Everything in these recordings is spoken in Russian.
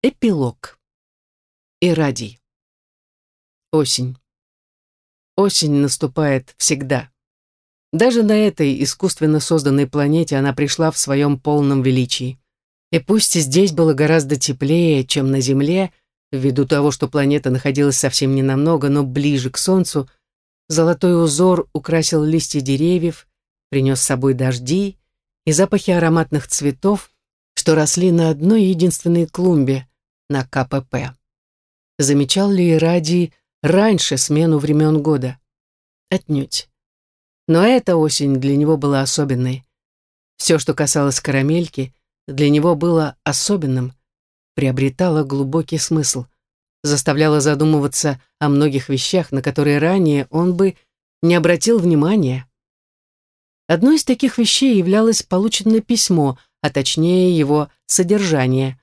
Эпилог. Ирадий. Осень. Осень наступает всегда. Даже на этой искусственно созданной планете она пришла в своем полном величии. И пусть здесь было гораздо теплее, чем на Земле, ввиду того, что планета находилась совсем не намного, но ближе к Солнцу, золотой узор украсил листья деревьев, принес с собой дожди и запахи ароматных цветов, что росли на одной единственной клумбе, на КПП. Замечал ли Радий раньше смену времен года? Отнюдь. Но эта осень для него была особенной. Все, что касалось карамельки, для него было особенным, приобретало глубокий смысл, заставляло задумываться о многих вещах, на которые ранее он бы не обратил внимания. Одной из таких вещей являлось полученное письмо, а точнее его содержание.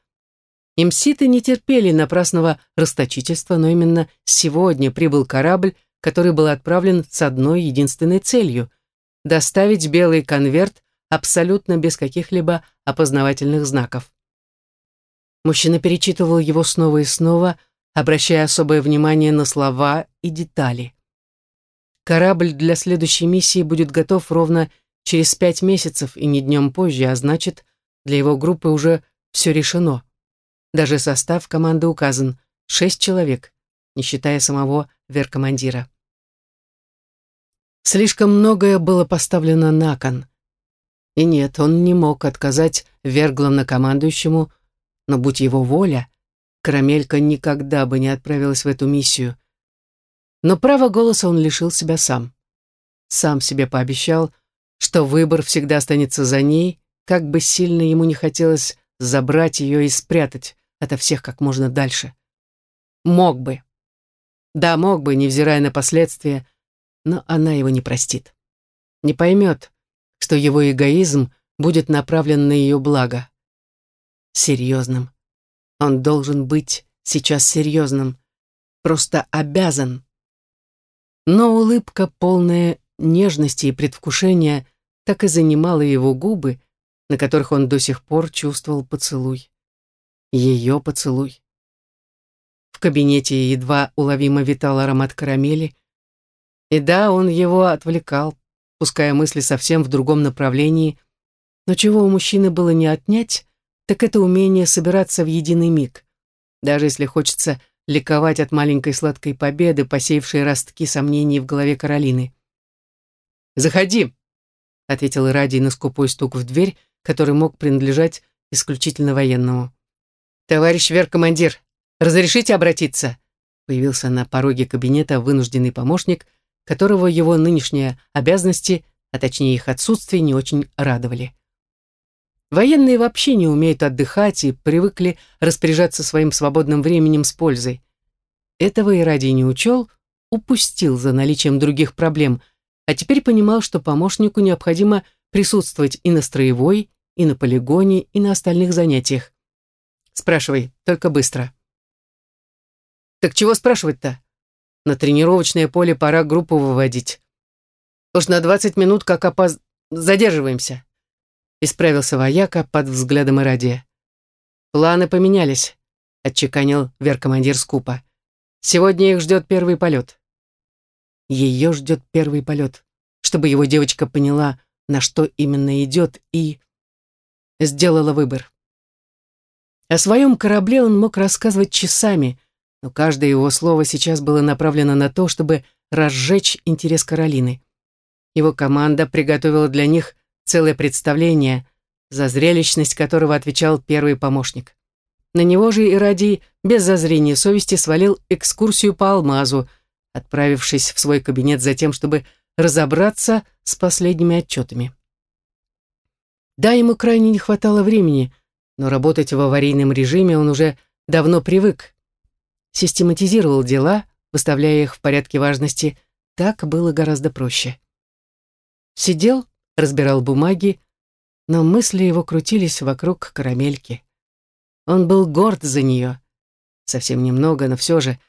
Имситы не терпели напрасного расточительства, но именно сегодня прибыл корабль, который был отправлен с одной единственной целью – доставить белый конверт абсолютно без каких-либо опознавательных знаков. Мужчина перечитывал его снова и снова, обращая особое внимание на слова и детали. Корабль для следующей миссии будет готов ровно через пять месяцев и не днем позже, а значит, для его группы уже все решено. Даже состав команды указан — шесть человек, не считая самого веркомандира. Слишком многое было поставлено на кон. И нет, он не мог отказать верглавнокомандующему, но будь его воля, Карамелька никогда бы не отправилась в эту миссию. Но право голоса он лишил себя сам. Сам себе пообещал, что выбор всегда останется за ней, как бы сильно ему не хотелось забрать ее и спрятать, ото всех как можно дальше. Мог бы. Да, мог бы, невзирая на последствия, но она его не простит. Не поймет, что его эгоизм будет направлен на ее благо. Серьезным. Он должен быть сейчас серьезным. Просто обязан. Но улыбка, полная нежности и предвкушения, так и занимала его губы, на которых он до сих пор чувствовал поцелуй ее поцелуй. В кабинете едва уловимо витал аромат карамели. И да, он его отвлекал, пуская мысли совсем в другом направлении, но чего у мужчины было не отнять, так это умение собираться в единый миг, даже если хочется ликовать от маленькой сладкой победы, посеявшей ростки сомнений в голове Каролины. «Заходи», — ответил Радий на скупой стук в дверь, который мог принадлежать исключительно военному. «Товарищ веркомандир, разрешите обратиться?» Появился на пороге кабинета вынужденный помощник, которого его нынешние обязанности, а точнее их отсутствие, не очень радовали. Военные вообще не умеют отдыхать и привыкли распоряжаться своим свободным временем с пользой. Этого и ради не учел, упустил за наличием других проблем, а теперь понимал, что помощнику необходимо присутствовать и на строевой, и на полигоне, и на остальных занятиях. Спрашивай, только быстро. Так чего спрашивать-то? На тренировочное поле пора группу выводить. Уж на 20 минут как опоз... Задерживаемся. Исправился вояка под взглядом Ирадия. Планы поменялись, отчеканил веркомандир скупа. Сегодня их ждет первый полет. Ее ждет первый полет, чтобы его девочка поняла, на что именно идет, и сделала выбор. О своем корабле он мог рассказывать часами, но каждое его слово сейчас было направлено на то, чтобы разжечь интерес Каролины. Его команда приготовила для них целое представление, за зрелищность которого отвечал первый помощник. На него же и ради без зазрения совести свалил экскурсию по алмазу, отправившись в свой кабинет за тем, чтобы разобраться с последними отчетами. Да, ему крайне не хватало времени — но работать в аварийном режиме он уже давно привык. Систематизировал дела, выставляя их в порядке важности, так было гораздо проще. Сидел, разбирал бумаги, но мысли его крутились вокруг карамельки. Он был горд за нее. Совсем немного, но все же.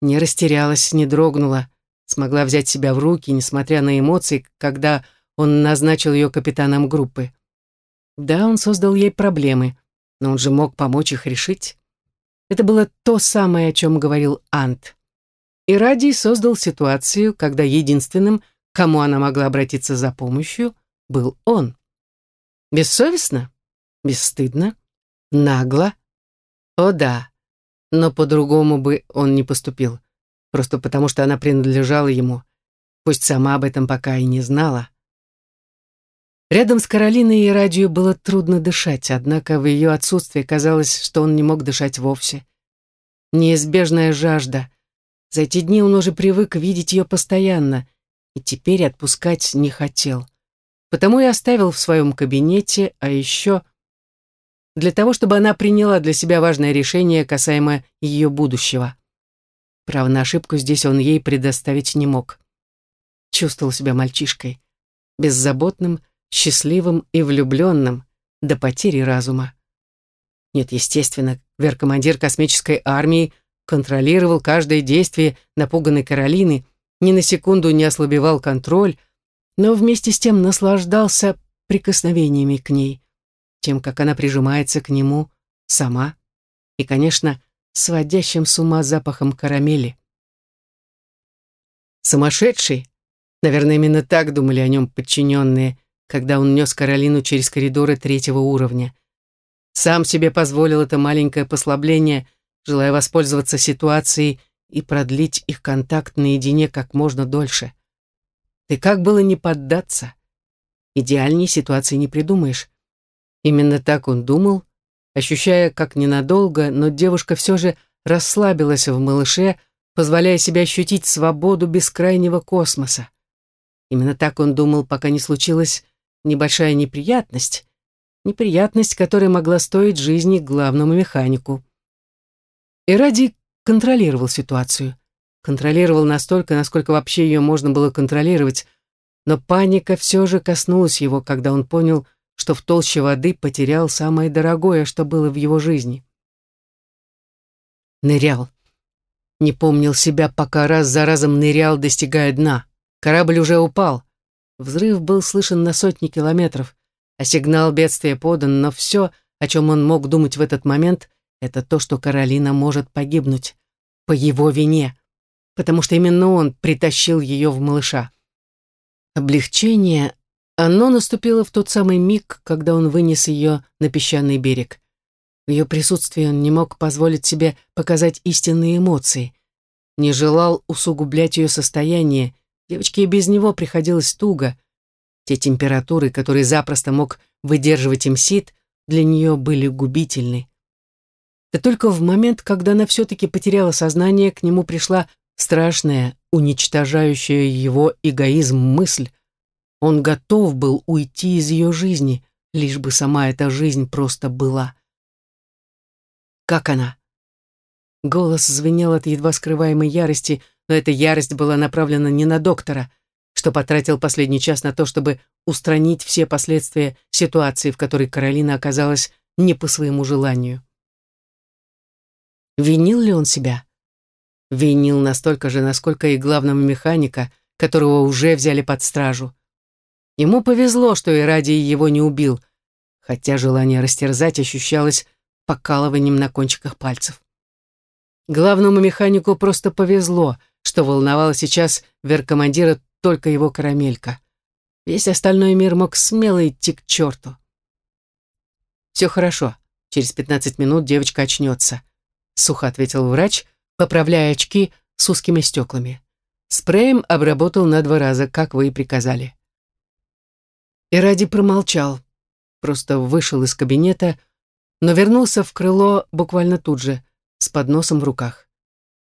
Не растерялась, не дрогнула, смогла взять себя в руки, несмотря на эмоции, когда он назначил ее капитаном группы. Да, он создал ей проблемы, но он же мог помочь их решить. Это было то самое, о чем говорил Ант. И Радий создал ситуацию, когда единственным, кому она могла обратиться за помощью, был он. Бессовестно? Бесстыдно? Нагло? О да, но по-другому бы он не поступил, просто потому что она принадлежала ему, пусть сама об этом пока и не знала. Рядом с Каролиной и Радию было трудно дышать, однако в ее отсутствии казалось, что он не мог дышать вовсе. Неизбежная жажда. За эти дни он уже привык видеть ее постоянно, и теперь отпускать не хотел. Потому и оставил в своем кабинете, а еще для того, чтобы она приняла для себя важное решение касаемо ее будущего. Право на ошибку здесь он ей предоставить не мог. Чувствовал себя мальчишкой, беззаботным, счастливым и влюбленным до потери разума. Нет, естественно, веркомандир космической армии контролировал каждое действие напуганной Каролины, ни на секунду не ослабевал контроль, но вместе с тем наслаждался прикосновениями к ней, тем, как она прижимается к нему сама и, конечно, сводящим с ума запахом карамели. Сумасшедший? Наверное, именно так думали о нем подчиненные, когда он нес Каролину через коридоры третьего уровня. Сам себе позволил это маленькое послабление, желая воспользоваться ситуацией и продлить их контакт наедине как можно дольше. Ты как было не поддаться? Идеальней ситуации не придумаешь. Именно так он думал, ощущая, как ненадолго, но девушка все же расслабилась в малыше, позволяя себе ощутить свободу бескрайнего космоса. Именно так он думал, пока не случилось небольшая неприятность, неприятность, которая могла стоить жизни главному механику. И ради контролировал ситуацию. Контролировал настолько, насколько вообще ее можно было контролировать, но паника все же коснулась его, когда он понял, что в толще воды потерял самое дорогое, что было в его жизни. Нырял. Не помнил себя, пока раз за разом нырял, достигая дна. Корабль уже упал. Взрыв был слышен на сотни километров, а сигнал бедствия подан, но все, о чем он мог думать в этот момент, это то, что Каролина может погибнуть. По его вине. Потому что именно он притащил ее в малыша. Облегчение, оно наступило в тот самый миг, когда он вынес ее на песчаный берег. В ее присутствии он не мог позволить себе показать истинные эмоции. Не желал усугублять ее состояние, Девочке и без него приходилось туго. Те температуры, которые запросто мог выдерживать имсит, для нее были губительны. Да только в момент, когда она все-таки потеряла сознание, к нему пришла страшная, уничтожающая его эгоизм мысль. Он готов был уйти из ее жизни, лишь бы сама эта жизнь просто была. Как она? Голос звенел от едва скрываемой ярости, но эта ярость была направлена не на доктора, что потратил последний час на то, чтобы устранить все последствия ситуации, в которой Каролина оказалась не по своему желанию. Винил ли он себя? Винил настолько же, насколько и главного механика, которого уже взяли под стражу. Ему повезло, что и ради его не убил, хотя желание растерзать ощущалось покалыванием на кончиках пальцев. Главному механику просто повезло — что волновало сейчас веркомандира только его карамелька. Весь остальной мир мог смело идти к черту. «Все хорошо. Через пятнадцать минут девочка очнется», — сухо ответил врач, поправляя очки с узкими стеклами. Спреем обработал на два раза, как вы и приказали. И ради промолчал, просто вышел из кабинета, но вернулся в крыло буквально тут же, с подносом в руках.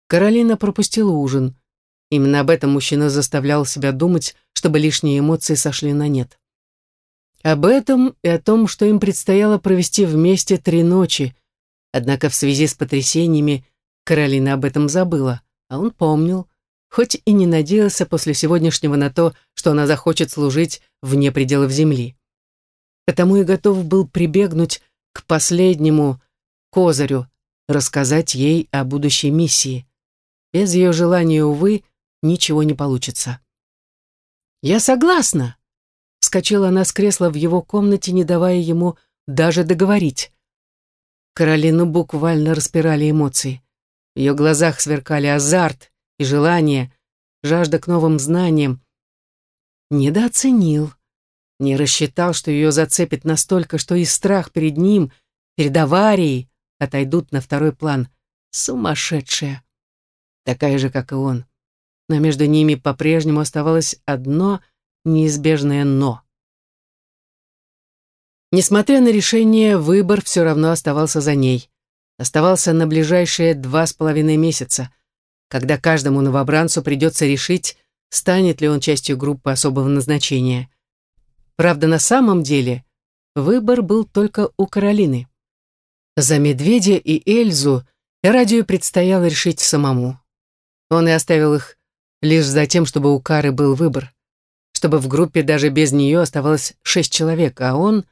Каролина пропустила ужин. Именно об этом мужчина заставлял себя думать, чтобы лишние эмоции сошли на нет. Об этом и о том, что им предстояло провести вместе три ночи. Однако в связи с потрясениями Каролина об этом забыла, а он помнил, хоть и не надеялся после сегодняшнего на то, что она захочет служить вне пределов земли. Потому и готов был прибегнуть к последнему козырю, рассказать ей о будущей миссии. Без ее желания, увы, ничего не получится. «Я согласна!» Вскочила она с кресла в его комнате, не давая ему даже договорить. Каролину буквально распирали эмоции. В ее глазах сверкали азарт и желание, жажда к новым знаниям. Недооценил. Не рассчитал, что ее зацепит настолько, что и страх перед ним, перед аварией, отойдут на второй план. Сумасшедшая. Такая же, как и он. Но между ними по-прежнему оставалось одно неизбежное «но». Несмотря на решение, выбор все равно оставался за ней. Оставался на ближайшие два с половиной месяца, когда каждому новобранцу придется решить, станет ли он частью группы особого назначения. Правда, на самом деле выбор был только у Каролины. За Медведя и Эльзу Радию предстояло решить самому. Он и оставил их лишь за тем, чтобы у Кары был выбор, чтобы в группе даже без нее оставалось шесть человек, а он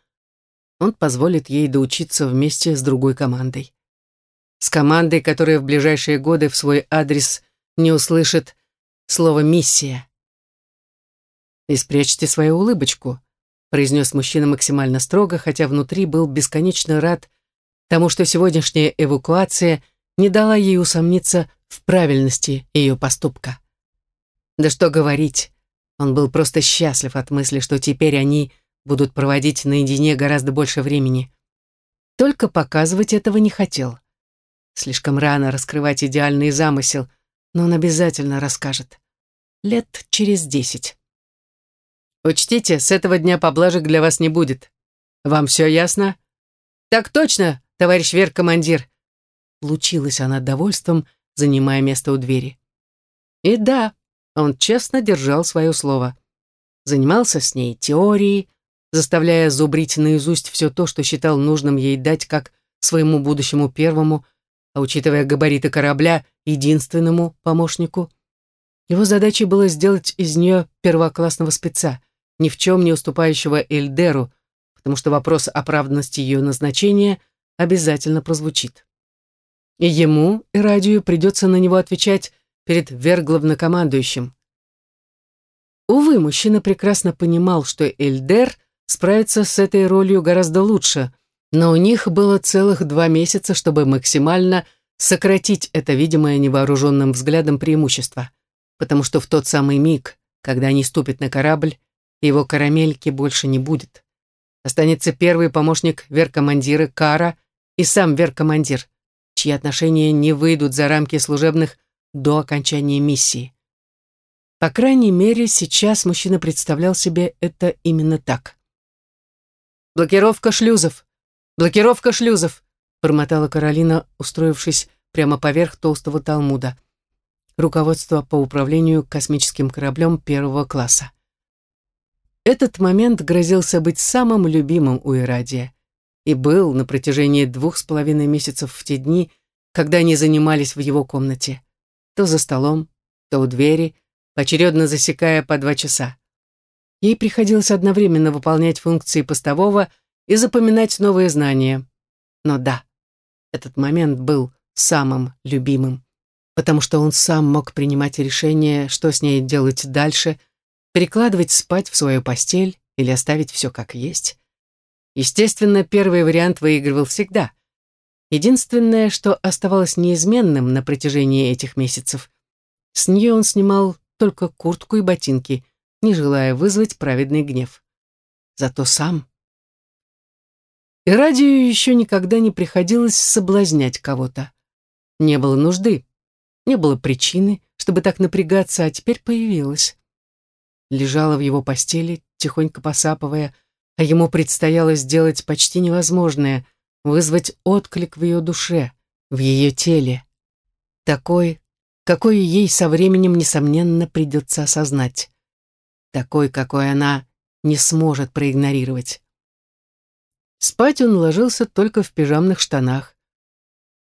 он позволит ей доучиться вместе с другой командой. С командой, которая в ближайшие годы в свой адрес не услышит слово «миссия». «И спрячьте свою улыбочку», произнес мужчина максимально строго, хотя внутри был бесконечно рад тому, что сегодняшняя эвакуация не дала ей усомниться в правильности ее поступка. Да что говорить, он был просто счастлив от мысли, что теперь они будут проводить наедине гораздо больше времени. Только показывать этого не хотел. Слишком рано раскрывать идеальный замысел, но он обязательно расскажет. Лет через десять. Учтите, с этого дня поблажек для вас не будет. Вам все ясно? Так точно, товарищ вер-командир. Лучилась она довольством, занимая место у двери. И да, он честно держал свое слово. Занимался с ней теорией, заставляя зубрить наизусть все то, что считал нужным ей дать как своему будущему первому, а учитывая габариты корабля, единственному помощнику. Его задачей было сделать из нее первоклассного спеца, ни в чем не уступающего Эльдеру, потому что вопрос оправданности ее назначения обязательно прозвучит. И ему, и радию придется на него отвечать перед верглавнокомандующим. Увы, мужчина прекрасно понимал, что Эльдер справиться с этой ролью гораздо лучше, но у них было целых два месяца, чтобы максимально сократить это видимое невооруженным взглядом преимущество, потому что в тот самый миг, когда они ступят на корабль, его карамельки больше не будет. Останется первый помощник веркомандира Кара и сам веркомандир, чьи отношения не выйдут за рамки служебных до окончания миссии. По крайней мере, сейчас мужчина представлял себе это именно так. «Блокировка шлюзов! Блокировка шлюзов!» бормотала Каролина, устроившись прямо поверх толстого талмуда. Руководство по управлению космическим кораблем первого класса. Этот момент грозился быть самым любимым у Ирадия и был на протяжении двух с половиной месяцев в те дни, когда они занимались в его комнате. То за столом, то у двери, поочередно засекая по два часа. Ей приходилось одновременно выполнять функции постового и запоминать новые знания. Но да, этот момент был самым любимым, потому что он сам мог принимать решение, что с ней делать дальше, перекладывать спать в свою постель или оставить все как есть. Естественно, первый вариант выигрывал всегда. Единственное, что оставалось неизменным на протяжении этих месяцев, с нее он снимал только куртку и ботинки, не желая вызвать праведный гнев. Зато сам... И радию еще никогда не приходилось соблазнять кого-то. Не было нужды, не было причины, чтобы так напрягаться, а теперь появилась. Лежала в его постели, тихонько посапывая, а ему предстояло сделать почти невозможное — вызвать отклик в ее душе, в ее теле. Такой, какой ей со временем, несомненно, придется осознать такой, какой она не сможет проигнорировать. Спать он ложился только в пижамных штанах.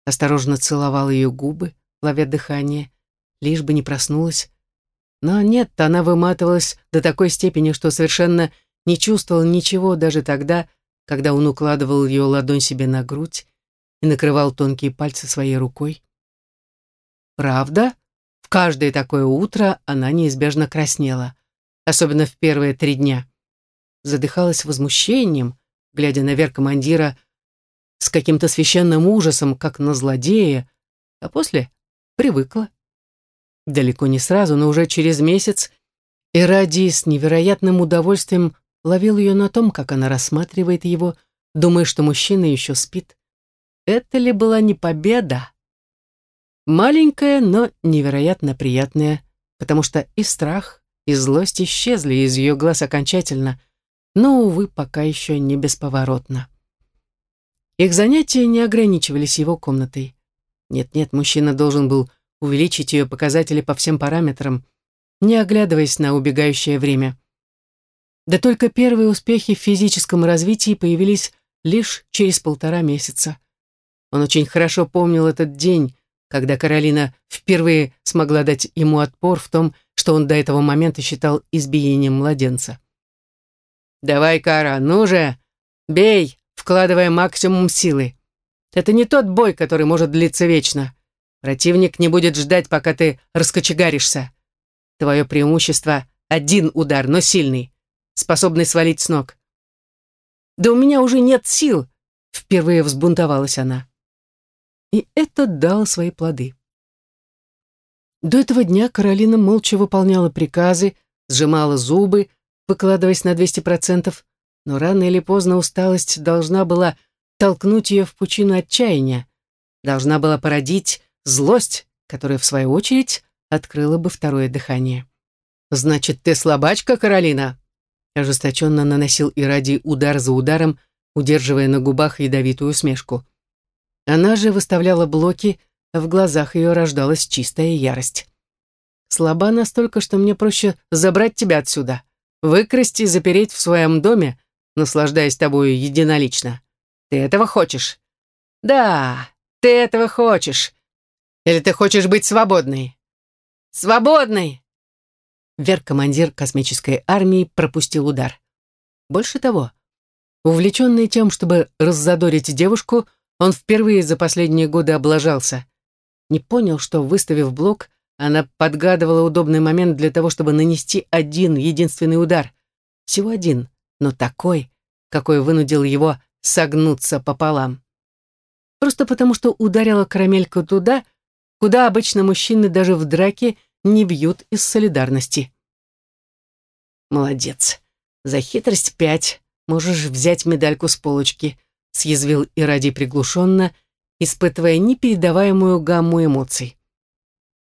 Осторожно целовал ее губы, ловя дыхание, лишь бы не проснулась. Но нет, она выматывалась до такой степени, что совершенно не чувствовала ничего даже тогда, когда он укладывал ее ладонь себе на грудь и накрывал тонкие пальцы своей рукой. Правда, в каждое такое утро она неизбежно краснела особенно в первые три дня. Задыхалась возмущением, глядя на верх командира, с каким-то священным ужасом, как на злодея, а после привыкла. Далеко не сразу, но уже через месяц Иради с невероятным удовольствием ловил ее на том, как она рассматривает его, думая, что мужчина еще спит. Это ли была не победа? Маленькая, но невероятно приятная, потому что и страх, и злость исчезли из ее глаз окончательно, но, увы, пока еще не бесповоротно. Их занятия не ограничивались его комнатой. Нет-нет, мужчина должен был увеличить ее показатели по всем параметрам, не оглядываясь на убегающее время. Да только первые успехи в физическом развитии появились лишь через полтора месяца. Он очень хорошо помнил этот день, когда Каролина впервые смогла дать ему отпор в том, что он до этого момента считал избиением младенца. «Давай, Кара, ну же, бей, вкладывая максимум силы. Это не тот бой, который может длиться вечно. Противник не будет ждать, пока ты раскочегаришься. Твое преимущество — один удар, но сильный, способный свалить с ног. «Да у меня уже нет сил!» — впервые взбунтовалась она. И это дало свои плоды. До этого дня Каролина молча выполняла приказы, сжимала зубы, выкладываясь на 200%, но рано или поздно усталость должна была толкнуть ее в пучину отчаяния, должна была породить злость, которая, в свою очередь, открыла бы второе дыхание. «Значит, ты слабачка, Каролина?» Ожесточенно наносил Иради удар за ударом, удерживая на губах ядовитую усмешку. Она же выставляла блоки, а в глазах ее рождалась чистая ярость. «Слаба настолько, что мне проще забрать тебя отсюда, выкрасть и запереть в своем доме, наслаждаясь тобою единолично. Ты этого хочешь?» «Да, ты этого хочешь. Или ты хочешь быть свободной?» «Свободной!» Вер-командир космической армии пропустил удар. Больше того, увлеченный тем, чтобы раззадорить девушку, он впервые за последние годы облажался. Не понял, что, выставив блок, она подгадывала удобный момент для того, чтобы нанести один единственный удар. Всего один, но такой, какой вынудил его согнуться пополам. Просто потому, что ударила карамелька туда, куда обычно мужчины даже в драке не бьют из солидарности. «Молодец. За хитрость пять. Можешь взять медальку с полочки», съязвил Иради приглушенно, испытывая непередаваемую гамму эмоций.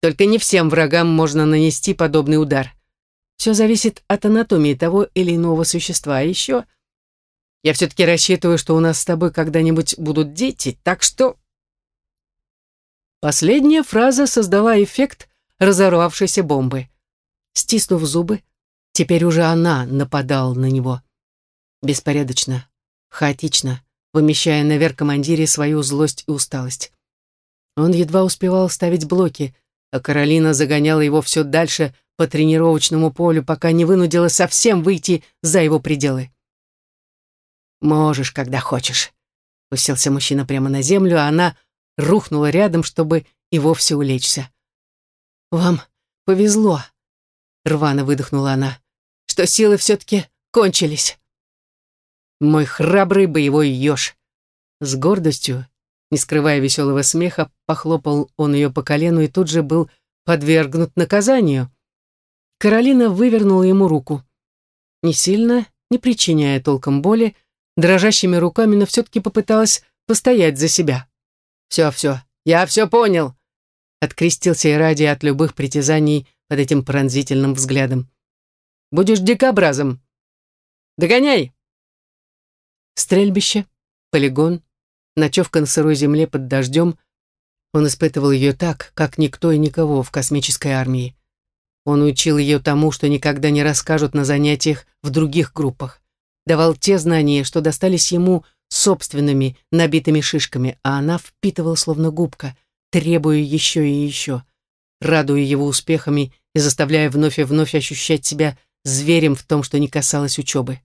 Только не всем врагам можно нанести подобный удар. Все зависит от анатомии того или иного существа. А еще я все-таки рассчитываю, что у нас с тобой когда-нибудь будут дети, так что... Последняя фраза создала эффект разорвавшейся бомбы. Стиснув зубы, теперь уже она нападала на него. Беспорядочно, хаотично, вымещая наверх командире свою злость и усталость. Он едва успевал ставить блоки, а Каролина загоняла его все дальше по тренировочному полю, пока не вынудила совсем выйти за его пределы. «Можешь, когда хочешь», — уселся мужчина прямо на землю, а она рухнула рядом, чтобы и вовсе улечься. «Вам повезло», — рвано выдохнула она, «что силы все-таки кончились». Мой храбрый боевой еж. С гордостью, не скрывая веселого смеха, похлопал он ее по колену и тут же был подвергнут наказанию. Каролина вывернула ему руку. Не сильно, не причиняя толком боли, дрожащими руками, но все-таки попыталась постоять за себя. «Все, все, я все понял», — открестился и ради от любых притязаний под этим пронзительным взглядом. «Будешь дикобразом. Догоняй!» Стрельбище, полигон, ночевка на сырой земле под дождем. Он испытывал ее так, как никто и никого в космической армии. Он учил ее тому, что никогда не расскажут на занятиях в других группах. Давал те знания, что достались ему собственными набитыми шишками, а она впитывала словно губка, требуя еще и еще, радуя его успехами и заставляя вновь и вновь ощущать себя зверем в том, что не касалось учебы.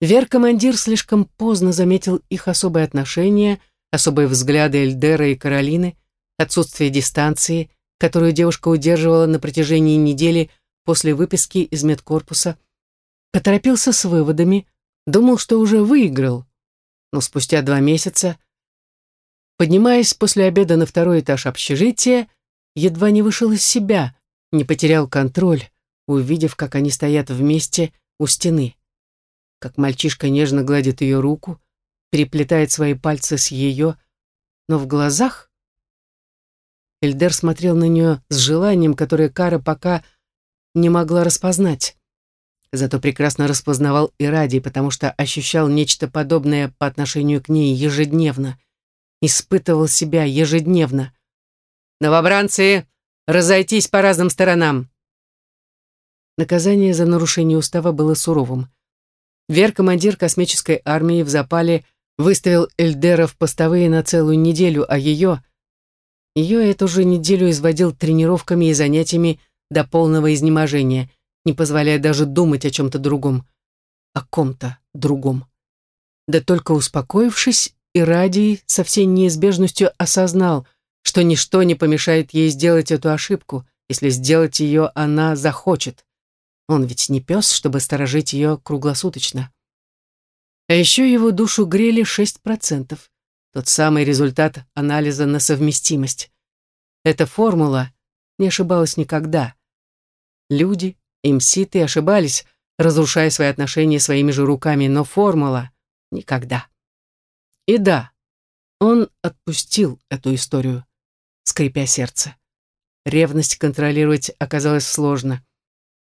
Вер-командир слишком поздно заметил их особые отношения, особые взгляды Эльдера и Каролины, отсутствие дистанции, которую девушка удерживала на протяжении недели после выписки из медкорпуса, поторопился с выводами, думал, что уже выиграл. Но спустя два месяца, поднимаясь после обеда на второй этаж общежития, едва не вышел из себя, не потерял контроль, увидев, как они стоят вместе у стены. Как мальчишка нежно гладит ее руку, переплетает свои пальцы с ее, но в глазах... Эльдер смотрел на нее с желанием, которое Кара пока не могла распознать. Зато прекрасно распознавал и Ради, потому что ощущал нечто подобное по отношению к ней ежедневно. Испытывал себя ежедневно. «Новобранцы, разойтись по разным сторонам!» Наказание за нарушение устава было суровым. Вер-командир космической армии в запале выставил Эльдера в постовые на целую неделю, а ее... Ее эту же неделю изводил тренировками и занятиями до полного изнеможения — не позволяя даже думать о чем-то другом, о ком-то другом. Да только успокоившись, Ирадий со всей неизбежностью осознал, что ничто не помешает ей сделать эту ошибку, если сделать ее она захочет. Он ведь не пес, чтобы сторожить ее круглосуточно. А еще его душу грели 6%, тот самый результат анализа на совместимость. Эта формула не ошибалась никогда. Люди, Имситы ошибались, разрушая свои отношения своими же руками, но формула — никогда. И да, он отпустил эту историю, скрипя сердце. Ревность контролировать оказалось сложно.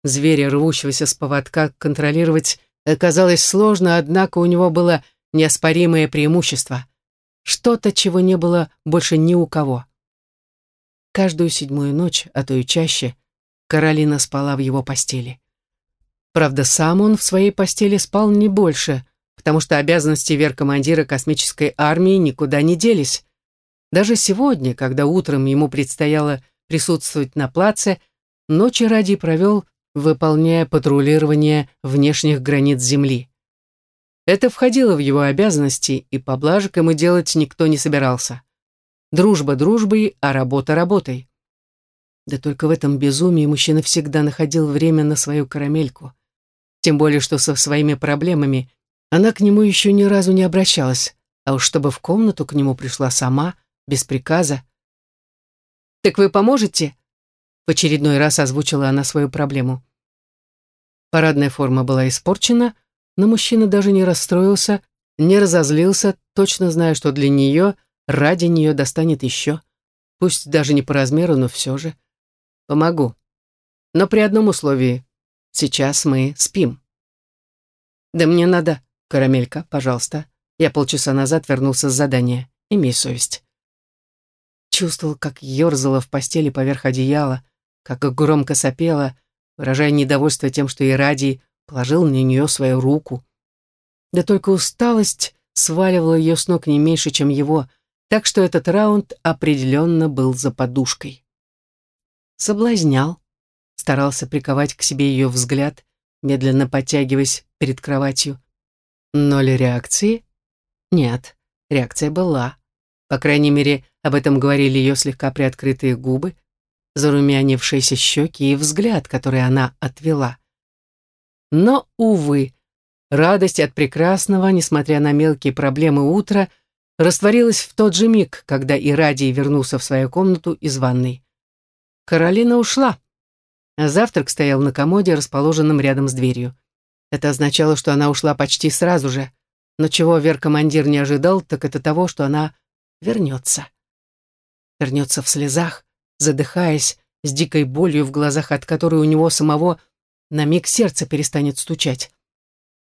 Зверя, рвущегося с поводка, контролировать оказалось сложно, однако у него было неоспоримое преимущество. Что-то, чего не было больше ни у кого. Каждую седьмую ночь, а то и чаще, Каролина спала в его постели. Правда, сам он в своей постели спал не больше, потому что обязанности веркомандира космической армии никуда не делись. Даже сегодня, когда утром ему предстояло присутствовать на плаце, ночи ради провел, выполняя патрулирование внешних границ Земли. Это входило в его обязанности, и поблажек ему делать никто не собирался. Дружба дружбой, а работа работой. Да только в этом безумии мужчина всегда находил время на свою карамельку. Тем более, что со своими проблемами она к нему еще ни разу не обращалась, а уж чтобы в комнату к нему пришла сама, без приказа. «Так вы поможете?» В очередной раз озвучила она свою проблему. Парадная форма была испорчена, но мужчина даже не расстроился, не разозлился, точно зная, что для нее, ради нее достанет еще. Пусть даже не по размеру, но все же. Помогу. Но при одном условии. Сейчас мы спим. Да мне надо. Карамелька, пожалуйста. Я полчаса назад вернулся с задания. Имей совесть. Чувствовал, как ерзала в постели поверх одеяла, как громко сопела, выражая недовольство тем, что Ирадий положил на нее свою руку. Да только усталость сваливала ее с ног не меньше, чем его, так что этот раунд определенно был за подушкой соблазнял, старался приковать к себе ее взгляд, медленно подтягиваясь перед кроватью. Ноль реакции? Нет, реакция была. По крайней мере, об этом говорили ее слегка приоткрытые губы, зарумянившиеся щеки и взгляд, который она отвела. Но, увы, радость от прекрасного, несмотря на мелкие проблемы утра, растворилась в тот же миг, когда Ирадий вернулся в свою комнату из ванной. Каролина ушла. Завтрак стоял на комоде, расположенном рядом с дверью. Это означало, что она ушла почти сразу же. Но чего Вер-командир не ожидал, так это того, что она вернется. Вернется в слезах, задыхаясь, с дикой болью в глазах, от которой у него самого на миг сердце перестанет стучать.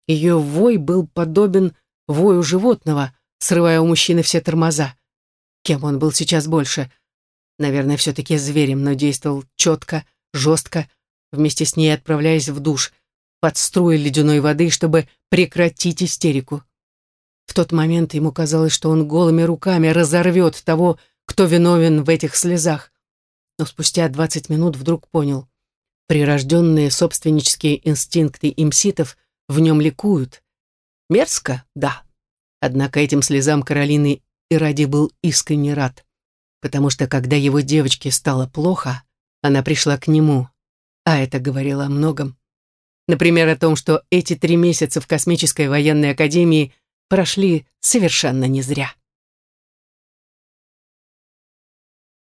Ее вой был подобен вою животного, срывая у мужчины все тормоза. Кем он был сейчас больше — Наверное, все-таки зверем, но действовал четко, жестко, вместе с ней отправляясь в душ, под струи ледяной воды, чтобы прекратить истерику. В тот момент ему казалось, что он голыми руками разорвет того, кто виновен в этих слезах. Но спустя двадцать минут вдруг понял. Прирожденные собственнические инстинкты имситов в нем ликуют. Мерзко, да. Однако этим слезам Каролины и ради был искренне рад потому что когда его девочке стало плохо, она пришла к нему, а это говорило о многом. Например, о том, что эти три месяца в Космической военной академии прошли совершенно не зря.